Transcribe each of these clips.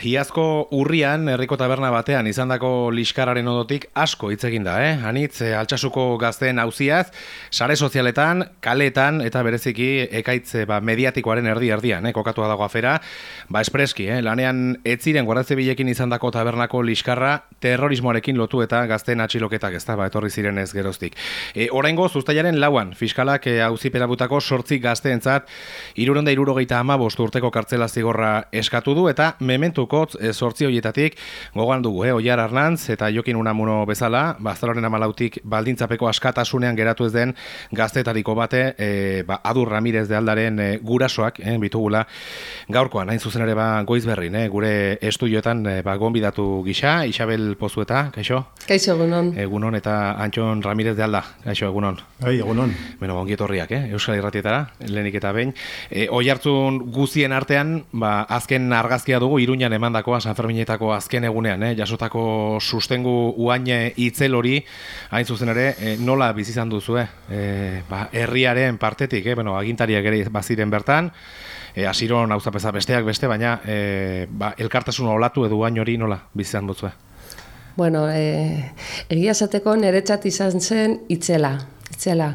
Iazko urrian, herriko taberna batean, izandako liskararen odotik asko hitz egin da, eh? Anitz, eh, altxasuko gazteen hauziaz, sare sozialetan, kaletan, eta bereziki ekaitze ba, mediatikoaren erdi-erdian, eh? kokatua dago afera, ba espreski, eh? lanean etziren guardatze bilekin izandako tabernako liskarra terrorismoarekin lotu eta gazteen atxiloketak ez da, ba, etorri ziren ez geroztik. E, Oraingo, zuztaiaren lauan, fiskalak e, hauzi perabutako sortzi gazteentzat, iruronda irurogeita ama urteko kartzela zigorra eskatu du, eta mementu kotz e, sortzi horietatik gogan dugu, eh, Oiar Arnantz eta Jokin Unamuno bezala, bazaloren amalautik baldintzapeko askatasunean geratu ez den gaztetariko bate, e, ba, Adur Ramirez de Aldaren e, gurasoak, eh, bitugula, gaurkoan, hain zuzen ere ba, goiz berrin, eh, gure estudioetan e, ba, gonbidatu gisa, Isabel Pozueta, kaixo? Kaixo, egunon. Egunon eta Antxon Ramirez de Alda, kaixo, egunon. Bai, egunon. Bueno, ongietorriak, eh, Euskal Irratietara, lehenik eta behin. E, oi hartzun guzien artean, ba, azken argazkia dugu, iruñan emandakoa San Ferminetako azken egunean, eh, jasotako sustengu uaine itzel hori, hain zuzen ere, eh, nola bizi izan duzu, eh? ba, herriaren partetik, eh, bueno, agintariak ere baziren bertan, eh, asiron auzapeza besteak beste, baina eh, ba, elkartasun olatu edo uain hori nola bizi izan duzu, Bueno, eh, egia esateko niretzat izan zen itzela, itzela.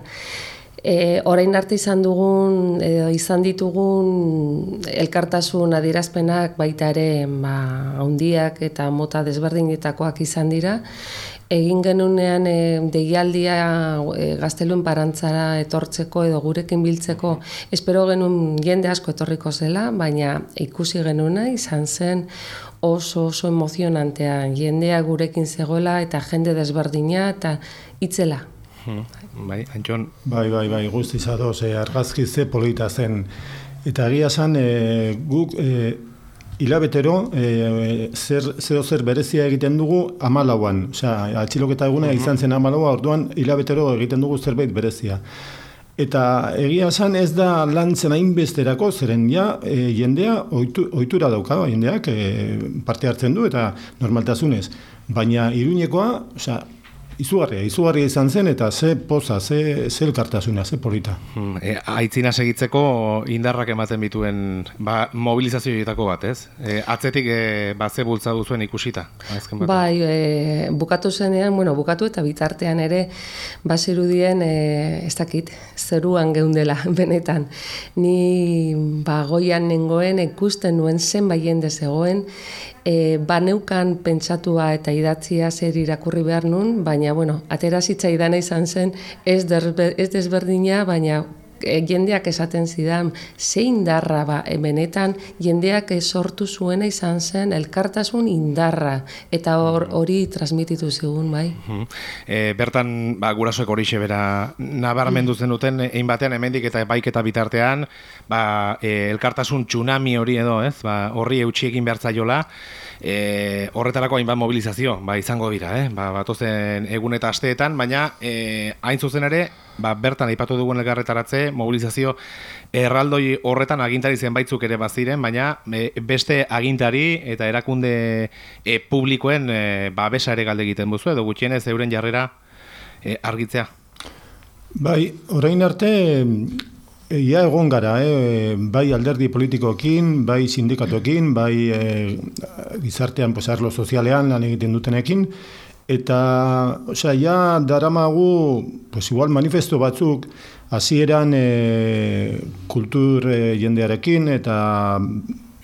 E, orain arte izan dugun, edo izan ditugun elkartasun adierazpenak baita ere ba, handiak eta mota desberdinetakoak izan dira. Egin genunean e, deialdia e, gazteluen parantzara etortzeko edo gurekin biltzeko espero genuen jende asko etorriko zela, baina ikusi genuna izan zen oso oso emozionantea jendea gurekin zegoela eta jende desberdina eta itzela. Bai, Antxon. Bai, bai, bai, guzti zadoz, e, argazki ze polita zen. Eta egia zan, e, guk e, hilabetero e, zer, zer, zer berezia egiten dugu amalauan. Osea, atxiloketa eguna izan zen amalaua, orduan hilabetero egiten dugu zerbait berezia. Eta egia esan ez da lantzen hainbesterako, zeren ja, e, jendea oitu, oitura dauka, jendeak e, parte hartzen du eta normaltasunez. Baina iruñekoa, osea, Izugarria, izugarria izan zen eta ze poza, ze, ze elkartasuna, ze polita. Hmm, e, aitzina segitzeko indarrak ematen bituen ba, mobilizazioetako bat, ez? E, atzetik e, ba, ze bultza duzuen ikusita? Bai, e, bukatu zenean, bueno, bukatu eta bitartean ere, bazirudien, e, ez dakit, zeruan geundela, benetan. Ni ba, goian nengoen, ikusten nuen zen baien dezegoen, e, baneukan pentsatua eta idatzia zer irakurri behar nun, baina, bueno, atera zitzaidan izan zen, ez, ez desberdina, baina e, jendeak esaten zidan, zein darra ba, benetan jendeak sortu zuena izan zen elkartasun indarra, eta hor hori transmititu zigun, bai. E, bertan, ba, gurasoek hori bera nabarmendu zen duten, egin batean, emendik eta baiketa bitartean, ba, e, elkartasun tsunami hori edo, ez, ba, horri eutxi egin behar zaiola, e, horretarako hainbat mobilizazio, ba, izango dira, eh? ba, batozen egun eta asteetan, baina e, hain zuzen ere, ba, bertan aipatu dugun elgarretaratze, mobilizazio erraldoi horretan agintari zenbaitzuk ere baziren, baina e, beste agintari eta erakunde e, publikoen e, babesa ere galde egiten buzu, edo gutxienez euren jarrera e, argitzea. Bai, orain arte Ia egon gara, eh? bai alderdi politikoekin, bai sindikatoekin, bai eh, gizartean, pues, arlo sozialean lan egiten dutenekin, eta, osea, ja daramagu, pues, igual manifesto batzuk, hasieran eh, kultur eh, jendearekin, eta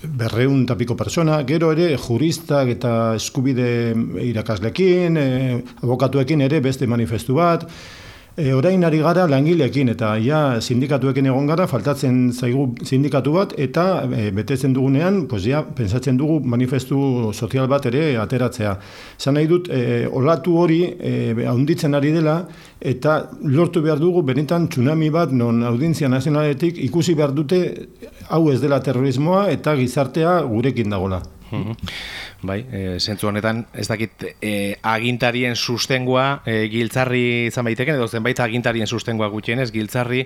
berreun tapiko persona, gero ere juristak eta eskubide irakaslekin, eh, abokatuekin ere beste manifestu bat, E, orain ari gara langileekin eta ja sindikatuekin egon gara, faltatzen zaigu sindikatu bat eta e, betetzen dugunean, pues ja, pensatzen dugu manifestu sozial bat ere ateratzea. Zan nahi dut, e, olatu hori e, ahonditzen ari dela eta lortu behar dugu benetan tsunami bat non audientzia nazionaletik ikusi behar dute hau ez dela terrorismoa eta gizartea gurekin dagola. Mhm. Bai, e, zentzu honetan, ez dakit, e, agintarien sustengoa, e, giltzarri izan baiteken, edo zenbait agintarien sustengoa gutxienez, giltzarri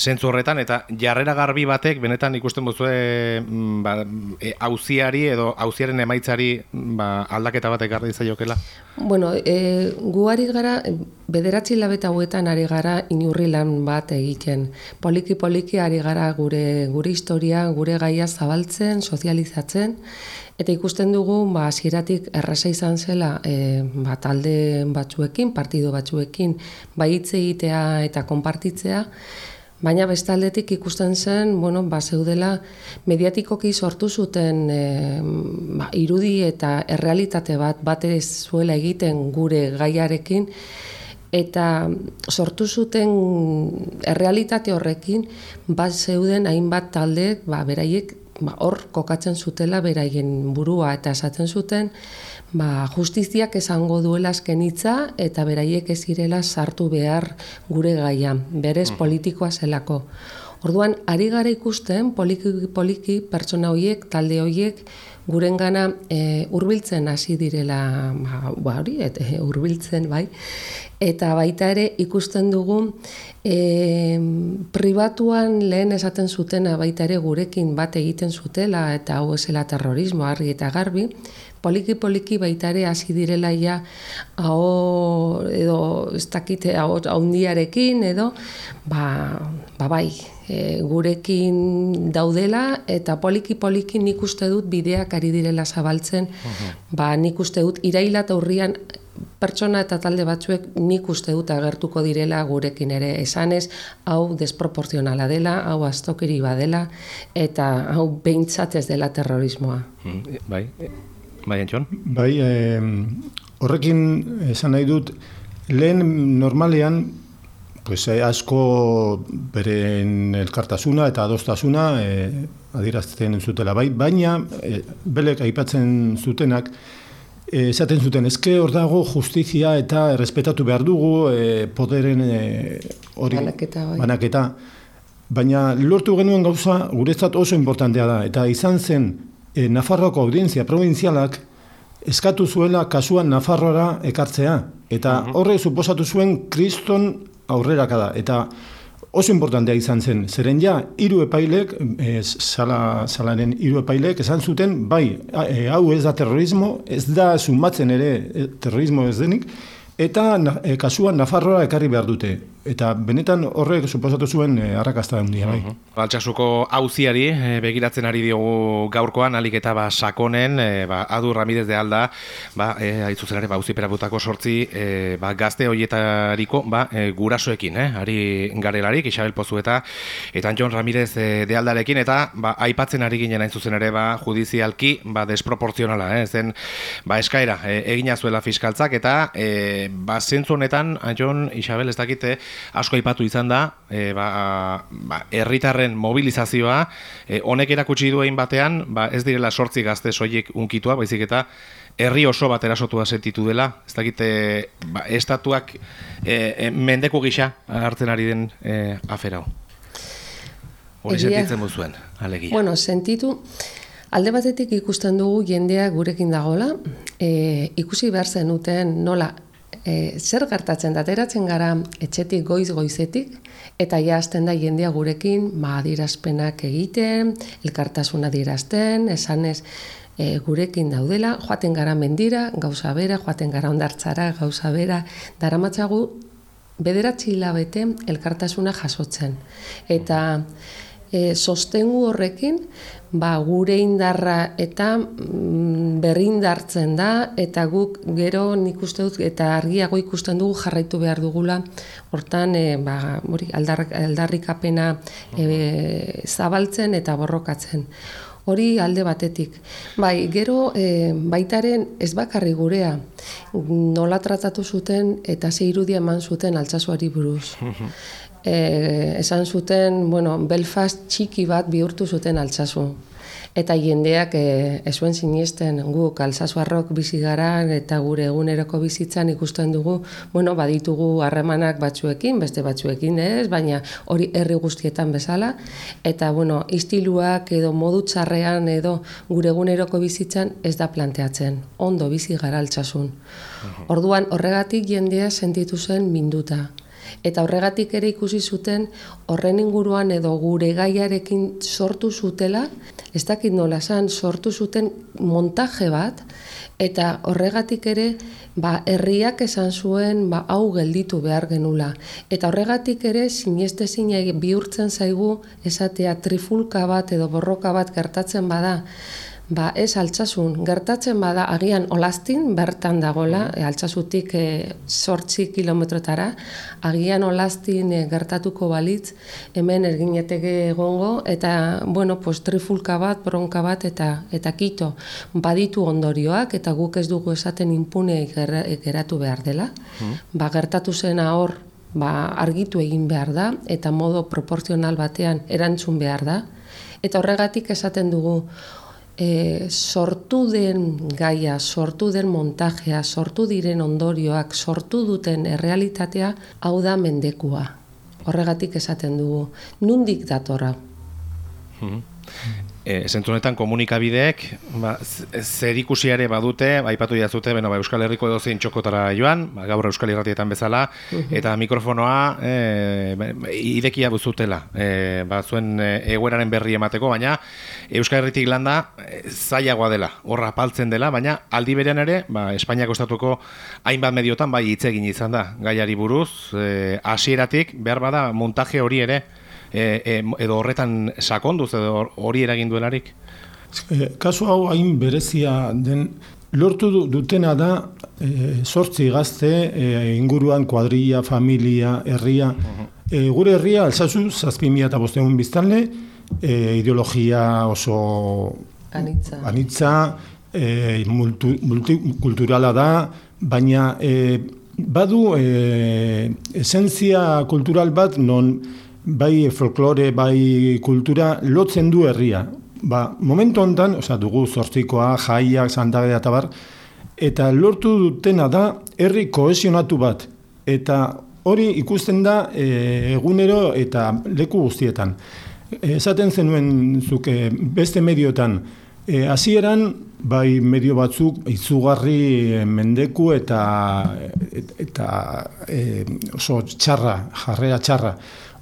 zentzu horretan, eta jarrera garbi batek, benetan ikusten bozue, mm, ba, e, auziari edo auziaren emaitzari ba, aldaketa batek garri zaiokela? Bueno, e, gu ari gara, bederatzi labeta hauetan ari gara inurri lan bat egiten. Poliki-poliki ari gara gure, gure historia, gure gaia zabaltzen, sozializatzen, Eta ikusten dugu, ba, hasieratik erraza izan zela, e, ba, talde batzuekin, partido batzuekin, hitz egitea eta konpartitzea, Baina bestaldetik ikusten zen, bueno, ba, zeudela mediatikoki sortu zuten e, ba, irudi eta errealitate bat bat zuela egiten gure gaiarekin. Eta sortu zuten errealitate horrekin bat zeuden hainbat talde ba, beraiek ba, hor kokatzen zutela beraien burua eta esaten zuten ba, justiziak esango duela azken hitza eta beraiek ez irela sartu behar gure gaia, berez mm. politikoa zelako. Orduan, ari gara ikusten poliki, poliki pertsona horiek, talde horiek, guren gana e, urbiltzen hasi direla, ba, ba hori, et, e, urbiltzen, bai, eta baita ere ikusten dugu e, pribatuan lehen esaten zutena baita ere gurekin bat egiten zutela eta hau esela terrorismo argi eta garbi, poliki poliki baita ere hasi direla ja hau edo ez dakite hau haundiarekin edo ba, ba bai e, gurekin daudela eta poliki poliki nik uste dut bideak ari direla zabaltzen ba nik uste dut iraila eta urrian pertsona eta talde batzuek nik uste dut agertuko direla gurekin ere esanez hau desproportzionala dela, hau astokiri badela eta hau behintzat ez dela terrorismoa. Bai, Bai, Antxon? Bai, e, horrekin esan nahi dut, lehen normalean, pues, asko beren elkartasuna eta adostasuna eh, adirazten zutela. Bai, baina, eh, belek aipatzen zutenak, eh, esaten zuten, ezke hor dago justizia eta errespetatu behar dugu eh, poderen eh, hori banaketa, bai. banaketa. Baina lortu genuen gauza guretzat oso importantea da. Eta izan zen e, Nafarroako audientzia provinzialak eskatu zuela kasuan Nafarroara ekartzea. Eta mhm. horre suposatu zuen kriston aurreraka da. Eta oso importantea izan zen. Zeren ja, hiru epailek, e, sala, salaren hiru epailek, esan zuten, bai, e, hau ez da terrorismo, ez da sumatzen ere e, terrorismo ez denik, eta e, kasuan Nafarroa ekarri behar dute. Eta benetan horrek suposatu zuen e, arrakasta handia bai. Uh -huh. auziari e, begiratzen ari diogu gaurkoan alik eta ba sakonen e, ba Adu Ramírez de Alda ba e, aitzuzen ere ba auziperabutako 8 e, ba gazte hoietariko ba e, gurasoekin eh ari garelarik Isabel Pozu eta eta Jon Ramírez de Aldarekin eta ba aipatzen ari ginen hain zuzen ere ba judizialki ba desproportzionala eh zen ba eskaera e, egina zuela fiskaltzak eta e, ba zentzu honetan Jon Isabel ez dakite asko aipatu izan da, e, ba, ba, herritarren mobilizazioa, e, honek erakutsi duen batean, ba, ez direla sortzi gazte soiek unkitua, baizik eta herri oso bat erasotua sentitu dela, ez dakite, ba, estatuak e, e, mendeko gisa hartzen ari den e, aferau. Hori sentitzen buzuen, alegia. Bueno, sentitu, alde batetik ikusten dugu jendea gurekin dagola, e, ikusi behar zenuten nola e, zer gertatzen da, ateratzen gara etxetik goiz goizetik, eta jazten da jendea gurekin, ma ba, egiten, elkartasuna dirazten, esanez e, gurekin daudela, joaten gara mendira, gauza bera, joaten gara ondartzara, gauza bera, daramatzagu bederatzi hilabete elkartasuna jasotzen. Eta e, sostengu horrekin, ba, gure indarra eta mm, berrindartzen da eta guk gero nik uste dut eta argiago ikusten dugu jarraitu behar dugula hortan e, ba, hori aldar, aldarrikapena e, zabaltzen eta borrokatzen. Hori alde batetik. Bai, gero e, baitaren ez bakarri gurea nola tratatu zuten eta ze irudia eman zuten altsasuari buruz. e, esan zuten, bueno, Belfast txiki bat bihurtu zuten altsasu. Eta jendeak e, esuen siniesten guk alsasuarrok bizi gara eta gure eguneroko bizitzan ikusten dugu, bueno, baditugu harremanak batzuekin, beste batzuekin ez, baina hori herri guztietan bezala. Eta, bueno, istiluak edo modu txarrean edo gure eguneroko bizitzan ez da planteatzen. Ondo bizi gara altsasun. Orduan, horregatik jendea sentitu zen minduta. Eta horregatik ere ikusi zuten horren inguruan edo gure gaiarekin sortu zutela, ez dakit nola esan, sortu zuten montaje bat, eta horregatik ere ba, herriak esan zuen ba, hau gelditu behar genula. Eta horregatik ere sineste bihurtzen zaigu esatea trifulka bat edo borroka bat gertatzen bada, Ba, ez altsasun, gertatzen bada agian olaztin bertan dagola, e, altsasutik e, sortzi kilometrotara, agian olaztin e, gertatuko balitz, hemen ergineteke egongo, eta, bueno, pues, trifulka bat, bronka bat, eta eta kito, baditu ondorioak, eta guk ez dugu esaten impune geratu behar dela. Mm. Ba, gertatu zena hor, ba, argitu egin behar da, eta modo proportzional batean erantzun behar da, eta horregatik esaten dugu, e, sortu den gaia, sortu den montajea, sortu diren ondorioak, sortu duten errealitatea, hau da mendekua. Horregatik esaten dugu, nundik datorra. Hmm e, zentzunetan komunikabideek ba, zer ikusiare badute, aipatu jazute, beno, ba, Euskal Herriko edo zein txokotara joan, ba, gaur Euskal Herratietan bezala, eta mikrofonoa e, idekia buzutela, e, ba, zuen e, egueraren berri emateko, baina Euskal Herritik landa e, zailagoa dela, horra paltzen dela, baina aldi berean ere, ba, Espainiako estatuko hainbat mediotan, bai hitz egin izan da, gaiari buruz, e, hasieratik behar bada montaje hori ere, e, e, edo horretan sakonduz edo hori eragin duelarik? E, kasu hau hain berezia den lortu dutena da e, sortzi gazte e, inguruan kuadrilla, familia, herria. E, gure herria alzazu zazpimia eta bostegun biztanle e, ideologia oso anitza, anitza e, multikulturala da, baina e, badu e, esentzia kultural bat non bai folklore, bai kultura, lotzen du herria. Ba, momentu hontan, osea, dugu zortzikoa, jaiak, zandagea eta bar, eta lortu dutena da herri kohesionatu bat. Eta hori ikusten da e, egunero eta leku guztietan. Esaten zenuen zuke beste mediotan, e, hasieran bai medio batzuk izugarri mendeku eta eta e, oso txarra, jarrea txarra.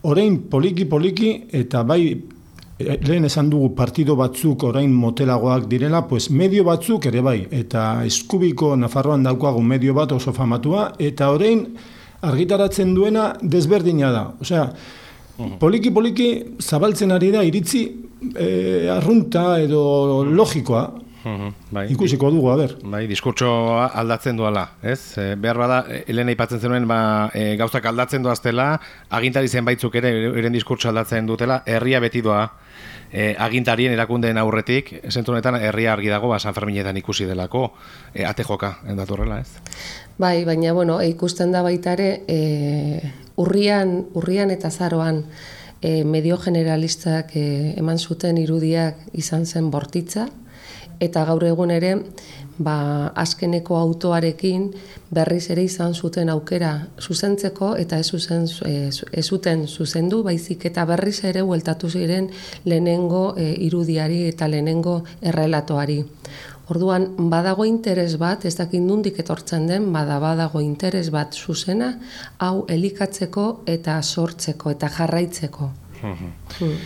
Orain poliki poliki eta bai eh, lehen esan dugu partido batzuk orain motelagoak direla, pues medio batzuk ere bai, eta eskubiko Nafarroan daukagun medio bat oso famatua, eta orain argitaratzen duena desberdina da. Osea, poliki poliki zabaltzen ari da iritzi e, arrunta edo logikoa, bai. Ikusiko dugu, a ber. Bai, diskurtso aldatzen duala, ez? E, behar bada, Elena ipatzen zenuen, ba, e, gauzak aldatzen doaztela, agintari zenbaitzuk ere, eren diskurtso aldatzen dutela, herria beti doa, e, agintarien erakundeen aurretik, zentunetan herria argi dago, ba, San Ferminetan ikusi delako, e, ate joka, endatorrela, ez? Bai, baina, bueno, ikusten da baitare, e, urrian, urrian eta zaroan, e, medio generalistak e, eman zuten irudiak izan zen bortitza, eta gaur egun ere ba, azkeneko autoarekin berriz ere izan zuten aukera zuzentzeko eta ez, zuzen, ez zuten zuzendu, baizik eta berriz ere hueltatu ziren lehenengo e, irudiari eta lehenengo errelatoari. Orduan, badago interes bat, ez dakit nundik etortzen den, bada badago interes bat zuzena, hau elikatzeko eta sortzeko eta jarraitzeko. Hmm.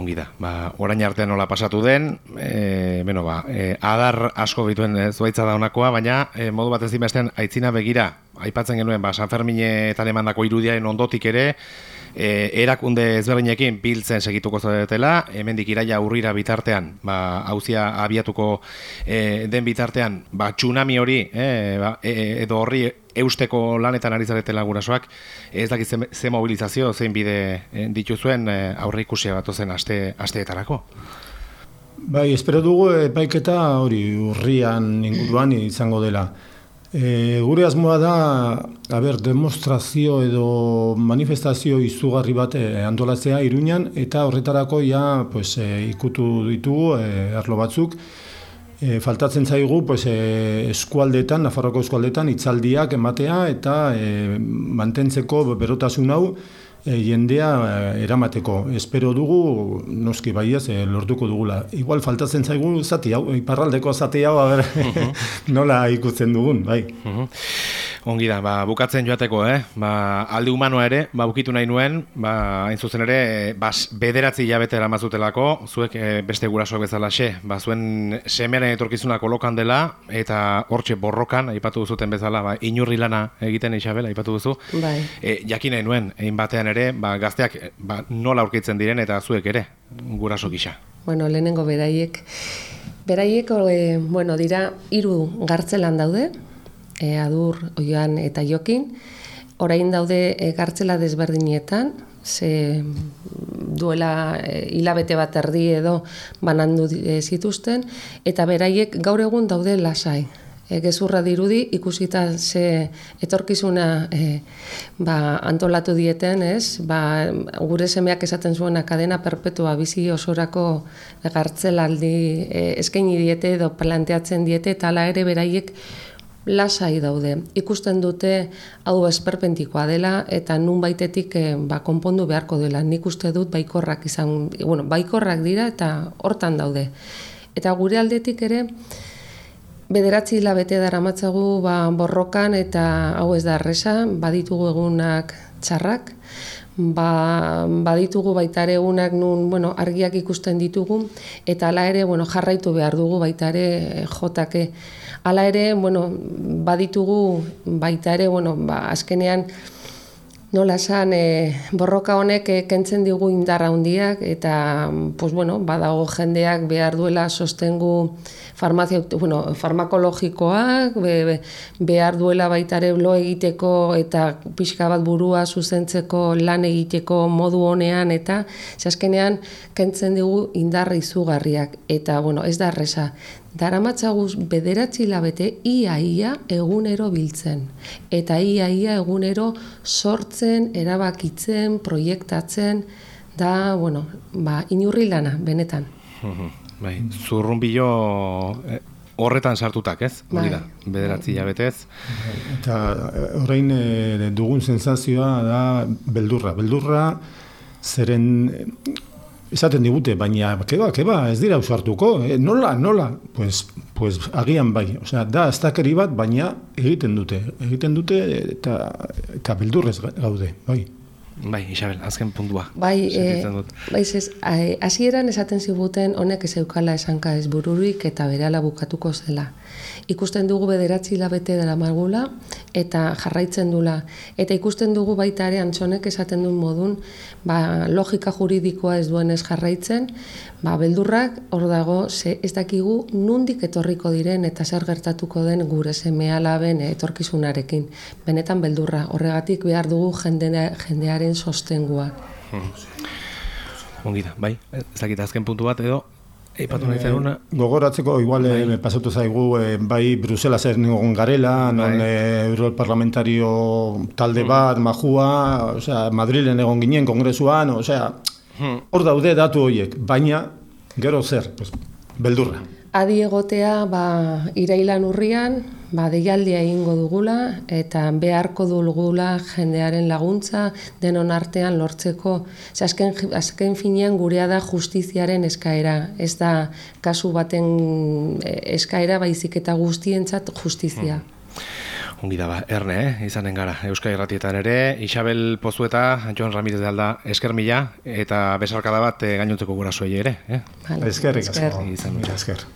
Ongi da, ba, orain artean nola pasatu den, e, bueno, ba, e, adar asko bituen e, zuaitza da honakoa, baina e, modu bat ez dimestean aitzina begira, aipatzen genuen, ba, San Fermine eta lemandako irudiaren ondotik ere, e, erakunde ezberdinekin biltzen segituko zaretela, hemendik iraia urrira bitartean, ba, hauzia abiatuko e, den bitartean, ba, tsunami hori, e, ba, e, edo horri eusteko lanetan ari zaretela gurasoak, ez dakit ze, mobilizazio, zein bide e, dituzuen e, aurre ikusia bat aste, asteetarako. Bai, espero dugu epaiketa hori urrian inguruan izango dela. E, gure asmoa da, a ber, demonstrazio edo manifestazio izugarri bat e, antolatzea iruñan, eta horretarako ja pues, e, ikutu ditugu e, arlo batzuk. E, faltatzen zaigu pues, e, eskualdetan, Nafarroko eskualdetan, itzaldiak ematea eta e, mantentzeko berotasun hau, jendea e, eramateko. Espero dugu, noski baiaz, e, lortuko dugula. Igual faltatzen zaigu zati hau, iparraldeko zati hau, aber, uh nola ikutzen dugun, bai. Ongi da, ba, bukatzen joateko, eh? Ba, alde humanoa ere, ba, bukitu nahi nuen, ba, hain zuzen ere, bas, bederatzi jabete eramazutelako, zuek e, beste gurasoak bezala xe, ba, zuen semearen etorkizuna kolokan dela, eta hortxe borrokan, aipatu duzuten bezala, ba, inurri lana egiten Isabel, aipatu duzu. Bai. E, jakin nahi nuen, egin batean ere, ba, gazteak ba, nola aurkitzen diren, eta zuek ere, guraso gisa. Bueno, lehenengo beraiek, Beraiek, e, bueno, dira, hiru gartzelan daude, e, adur, oian eta jokin, orain daude e, gartzela desberdinietan, ze duela e, hilabete bat erdi edo banandu e, zituzten, eta beraiek gaur egun daude lasai. E, gezurra dirudi ikusita ze etorkizuna e, ba, antolatu dieten, ez? Ba, gure semeak esaten zuena kadena perpetua bizi osorako gartzelaldi e, eskaini diete edo planteatzen diete eta hala ere beraiek lasai daude. Ikusten dute hau esperpentikoa dela eta nun baitetik e, ba, konpondu beharko dela. Nik uste dut baikorrak izan, bueno, baikorrak dira eta hortan daude. Eta gure aldetik ere, Bederatzi hilabete dara matzagu ba, borrokan eta hau ez da arresa, baditugu egunak txarrak, ba, baditugu baita ere egunak nun bueno, argiak ikusten ditugu, eta hala ere bueno, jarraitu behar dugu baita ere eh, jotake. Hala ere bueno, baditugu baita ere bueno, ba, azkenean, Nola esan, e, borroka honek e, kentzen digu indarra handiak eta pues, bueno, badago jendeak behar duela sostengu farmazia, bueno, farmakologikoak, be, behar duela baitare lo egiteko eta pixka bat burua zuzentzeko lan egiteko modu honean eta zaskenean kentzen digu indarra izugarriak eta bueno, ez da resa. Daramatzaguz bederatzi labete ia ia egunero biltzen. Eta ia ia egunero sortzen, erabakitzen, proiektatzen, da, bueno, ba, inurri lana, benetan. bai, zurrun bilo eh, horretan sartutak, ez? Bai. da, bederatzi labetez. Eta horrein eh, dugun sensazioa da beldurra. Beldurra, zeren esaten digute, baina keba, keba, ez dira usartuko, eh? nola, nola, pues, pues agian bai, osea, da ez bat, baina egiten dute, egiten dute eta, eta beldurrez gaude, bai. Bai, Isabel, azken puntua. Bai, e, bai ez, hasieran esaten ziguten honek ez eukala esanka ez bururik eta berala bukatuko zela. Ikusten dugu bederatzi labete dela margula eta jarraitzen dula. Eta ikusten dugu baita ere antzonek esaten duen modun, ba, logika juridikoa ez duen ez jarraitzen, ba, beldurrak hor dago ze ez dakigu nundik etorriko diren eta zer gertatuko den gure semea laben etorkizunarekin. Benetan beldurra, horregatik behar dugu jendearen sostengua. Hmm. Ongi da, bai, ez dakit azken puntu bat edo, eipatu nahi zeruna. Eh, gogoratzeko, igual, bai. e, pasatu zaigu, e, bai, Brusela zer nigon garela, non bai. e, Parlamentario talde hmm. bat, majua, osea, Madrilen egon ginen, kongresuan, osea, hmm. hor daude datu horiek, baina, gero zer, pues, beldurra. Adi egotea, ba, irailan urrian, ba, deialdia egingo dugula eta beharko dugula jendearen laguntza denon artean lortzeko. Ze azken, azken finean gurea da justiziaren eskaera. Ez da kasu baten eh, eskaera baizik eta guztientzat justizia. Hmm. Ongi da ba, erne, eh? izanen gara, Euskal Irratietan ere, Isabel Pozueta, Joan Ramirez de Alda, esker mila, eta besarkada bat eh, gainontzeko gura ere. Eh? Vale. Esker, esker. esker. esker.